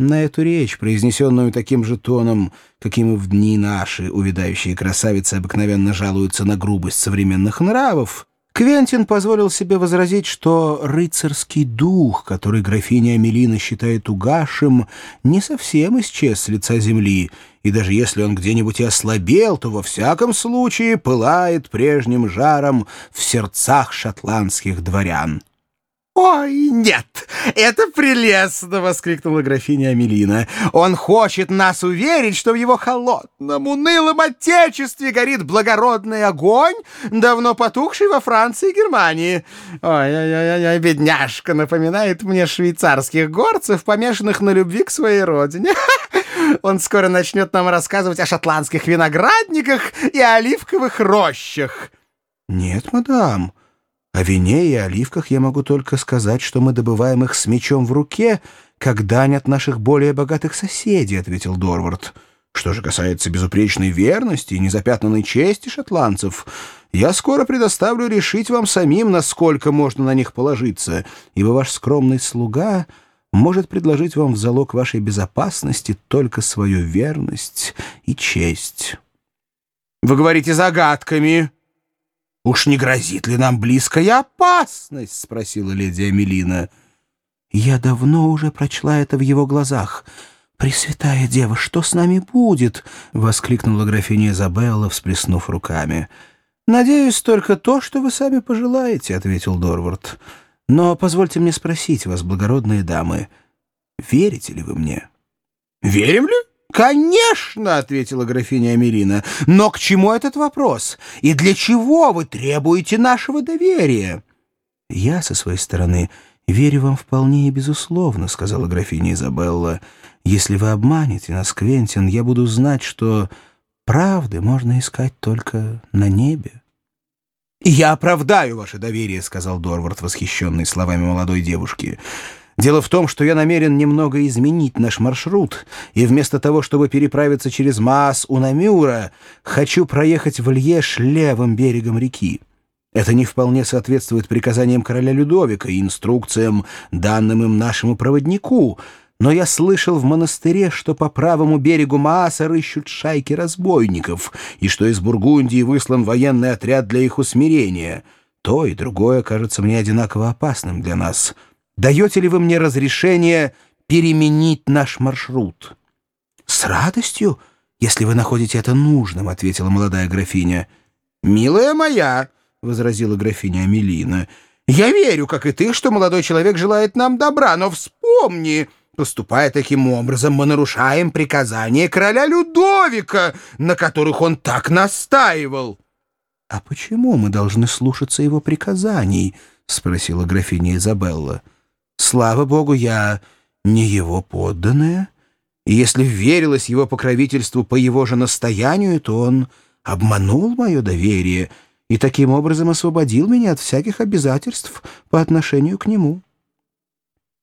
На эту речь, произнесенную таким же тоном, каким и в дни наши увядающие красавицы обыкновенно жалуются на грубость современных нравов, Квентин позволил себе возразить, что рыцарский дух, который графиня Амелина считает угашем, не совсем исчез с лица земли, и даже если он где-нибудь и ослабел, то во всяком случае пылает прежним жаром в сердцах шотландских дворян. «Ой, нет, это прелестно!» — воскликнула графиня Амелина. «Он хочет нас уверить, что в его холодном, унылом отечестве горит благородный огонь, давно потухший во Франции и Германии. Ой-ой-ой, бедняжка напоминает мне швейцарских горцев, помешанных на любви к своей родине. Он скоро начнет нам рассказывать о шотландских виноградниках и оливковых рощах». «Нет, мадам». О вине и оливках я могу только сказать, что мы добываем их с мечом в руке, как дань от наших более богатых соседей», — ответил Дорвард. «Что же касается безупречной верности и незапятнанной чести шотландцев, я скоро предоставлю решить вам самим, насколько можно на них положиться, ибо ваш скромный слуга может предложить вам в залог вашей безопасности только свою верность и честь». «Вы говорите загадками», «Уж не грозит ли нам близкая опасность?» — спросила леди Амелина. «Я давно уже прочла это в его глазах. Пресвятая Дева, что с нами будет?» — воскликнула графиня Изабелла, всплеснув руками. «Надеюсь, только то, что вы сами пожелаете», — ответил Дорвард. «Но позвольте мне спросить вас, благородные дамы, верите ли вы мне?» «Верим ли?» «Конечно!» — ответила графиня Амелина. «Но к чему этот вопрос? И для чего вы требуете нашего доверия?» «Я, со своей стороны, верю вам вполне и безусловно», — сказала графиня Изабелла. «Если вы обманете нас, Квентин, я буду знать, что правды можно искать только на небе». «Я оправдаю ваше доверие», — сказал Дорвард, восхищенный словами молодой девушки. Дело в том, что я намерен немного изменить наш маршрут, и вместо того, чтобы переправиться через Маас у Намюра, хочу проехать в Льеш левым берегом реки. Это не вполне соответствует приказаниям короля Людовика и инструкциям, данным им нашему проводнику, но я слышал в монастыре, что по правому берегу Мааса рыщут шайки разбойников, и что из Бургундии выслан военный отряд для их усмирения. То и другое кажется мне одинаково опасным для нас — даете ли вы мне разрешение переменить наш маршрут?» «С радостью, если вы находите это нужным», — ответила молодая графиня. «Милая моя», — возразила графиня Амелина, — «я верю, как и ты, что молодой человек желает нам добра, но вспомни...» Поступая таким образом, мы нарушаем приказания короля Людовика, на которых он так настаивал. — А почему мы должны слушаться его приказаний? — спросила графиня Изабелла. Слава богу, я не его подданная, и если верилась его покровительству по его же настоянию, то он обманул мое доверие и таким образом освободил меня от всяких обязательств по отношению к нему.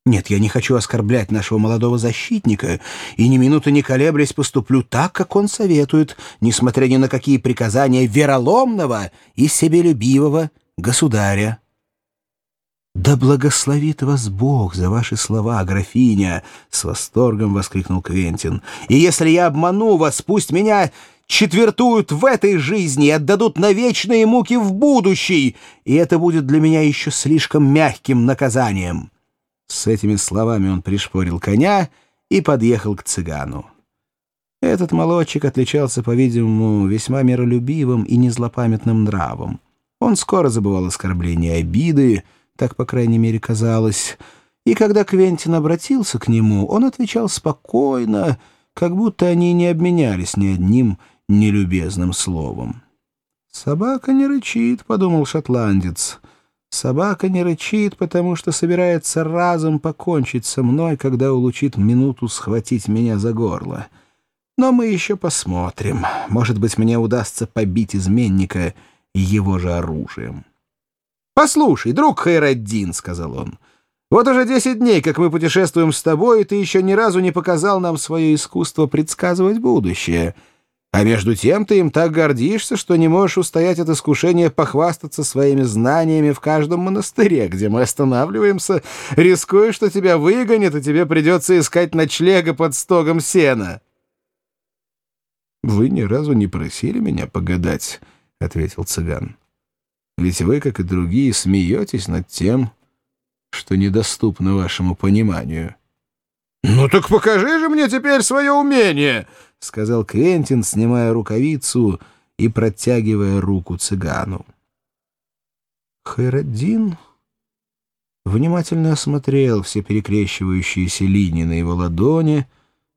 Нет, я не хочу оскорблять нашего молодого защитника, и ни минуты не колеблясь поступлю так, как он советует, несмотря ни на какие приказания вероломного и себелюбивого государя. «Да благословит вас Бог за ваши слова, графиня!» — с восторгом воскликнул Квентин. «И если я обману вас, пусть меня четвертуют в этой жизни и отдадут на вечные муки в будущей, и это будет для меня еще слишком мягким наказанием». С этими словами он пришпорил коня и подъехал к цыгану. Этот молодчик отличался, по-видимому, весьма миролюбивым и незлопамятным нравом. Он скоро забывал оскорбления и обиды, так, по крайней мере, казалось. И когда Квентин обратился к нему, он отвечал спокойно, как будто они не обменялись ни одним нелюбезным словом. «Собака не рычит», — подумал шотландец. «Собака не рычит, потому что собирается разом покончить со мной, когда улучит минуту схватить меня за горло. Но мы еще посмотрим. Может быть, мне удастся побить изменника его же оружием». «Послушай, друг Хайраддин», — сказал он, — «вот уже десять дней, как мы путешествуем с тобой, и ты еще ни разу не показал нам свое искусство предсказывать будущее. А между тем ты им так гордишься, что не можешь устоять от искушения похвастаться своими знаниями в каждом монастыре, где мы останавливаемся, рискуя, что тебя выгонят, и тебе придется искать ночлега под стогом сена». «Вы ни разу не просили меня погадать», — ответил цыган. «Ведь вы, как и другие, смеетесь над тем, что недоступно вашему пониманию». «Ну так покажи же мне теперь свое умение!» — сказал Квентин, снимая рукавицу и протягивая руку цыгану. Хайраддин внимательно осмотрел все перекрещивающиеся линии на его ладони,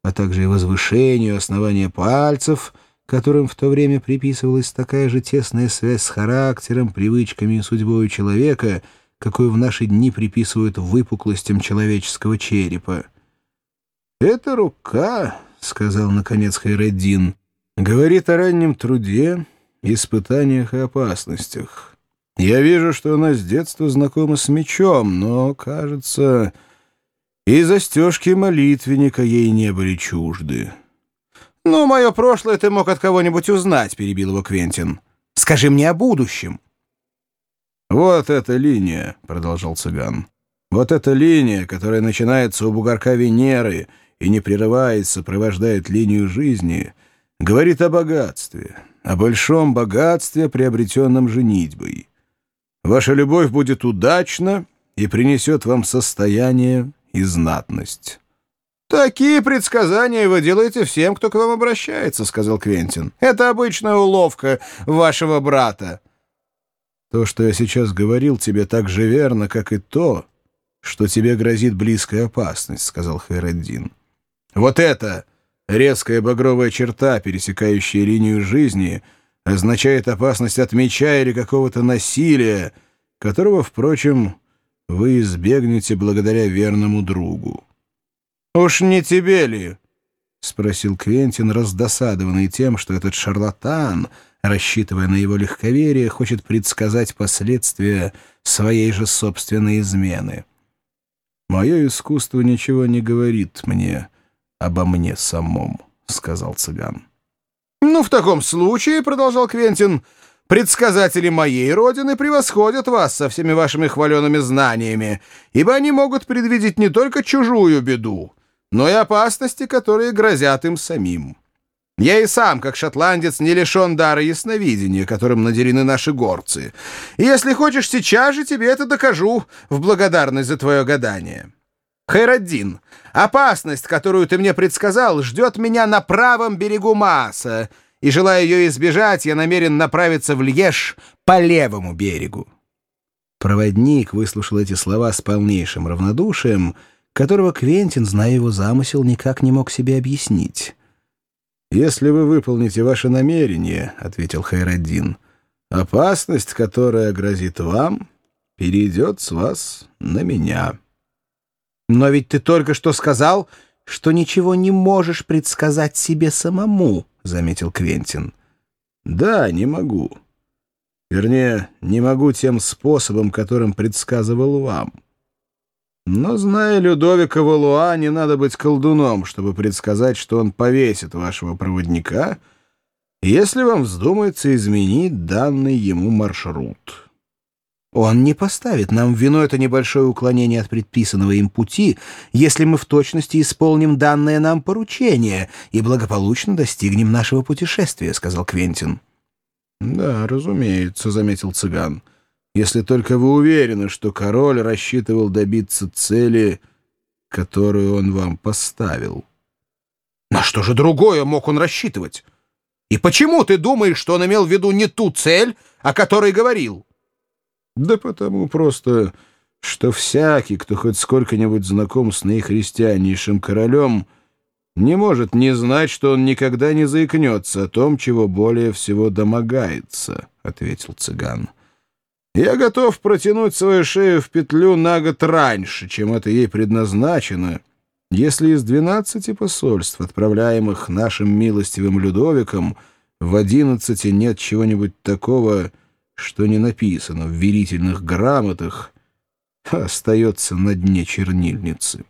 а также и возвышению основания пальцев, которым в то время приписывалась такая же тесная связь с характером, привычками и судьбой человека, какую в наши дни приписывают выпуклостям человеческого черепа. «Эта рука», — сказал наконец Хайреддин, — «говорит о раннем труде, испытаниях и опасностях. Я вижу, что она с детства знакома с мечом, но, кажется, и застежки молитвенника ей не были чужды». «Ну, мое прошлое ты мог от кого-нибудь узнать», — перебил его Квентин. «Скажи мне о будущем». «Вот эта линия», — продолжал цыган. «Вот эта линия, которая начинается у бугорка Венеры и, не прерываясь, сопровождает линию жизни, говорит о богатстве, о большом богатстве, приобретенном женитьбой. Ваша любовь будет удачна и принесет вам состояние и знатность. «Такие предсказания вы делаете всем, кто к вам обращается», — сказал Квентин. «Это обычная уловка вашего брата». «То, что я сейчас говорил тебе, так же верно, как и то, что тебе грозит близкая опасность», — сказал Хайреддин. Вот это, резкая багровая черта, пересекающая линию жизни, означает опасность от меча или какого-то насилия, которого, впрочем, вы избегнете благодаря верному другу. «Уж не тебе ли?» — спросил Квентин, раздосадованный тем, что этот шарлатан, рассчитывая на его легковерие, хочет предсказать последствия своей же собственной измены. «Мое искусство ничего не говорит мне», обо мне самом», — сказал цыган. «Ну, в таком случае, — продолжал Квентин, — предсказатели моей родины превосходят вас со всеми вашими хваленными знаниями, ибо они могут предвидеть не только чужую беду, но и опасности, которые грозят им самим. Я и сам, как шотландец, не лишен дара ясновидения, которым наделены наши горцы. И если хочешь, сейчас же тебе это докажу в благодарность за твое гадание». Хайраддин, опасность, которую ты мне предсказал, ждет меня на правом берегу Мааса, и, желая ее избежать, я намерен направиться в Льеж по левому берегу». Проводник выслушал эти слова с полнейшим равнодушием, которого Квентин, зная его замысел, никак не мог себе объяснить. «Если вы выполните ваше намерение, — ответил Хайраддин, — опасность, которая грозит вам, перейдет с вас на меня». Но ведь ты только что сказал, что ничего не можешь предсказать себе самому, — заметил Квентин. Да, не могу. Вернее, не могу тем способом, которым предсказывал вам. Но, зная Людовика Валуа, не надо быть колдуном, чтобы предсказать, что он повесит вашего проводника, если вам вздумается изменить данный ему маршрут». Он не поставит нам в вину это небольшое уклонение от предписанного им пути, если мы в точности исполним данное нам поручение и благополучно достигнем нашего путешествия», — сказал Квентин. «Да, разумеется», — заметил цыган. «Если только вы уверены, что король рассчитывал добиться цели, которую он вам поставил». «На что же другое мог он рассчитывать? И почему ты думаешь, что он имел в виду не ту цель, о которой говорил?» Да потому просто, что всякий, кто хоть сколько-нибудь знаком с наихристианнейшим королем, не может не знать, что он никогда не заикнется о том, чего более всего домогается, — ответил цыган. Я готов протянуть свою шею в петлю на год раньше, чем это ей предназначено, если из двенадцати посольств, отправляемых нашим милостивым Людовиком, в одиннадцати нет чего-нибудь такого, что не написано в верительных грамотах, остается на дне чернильницы.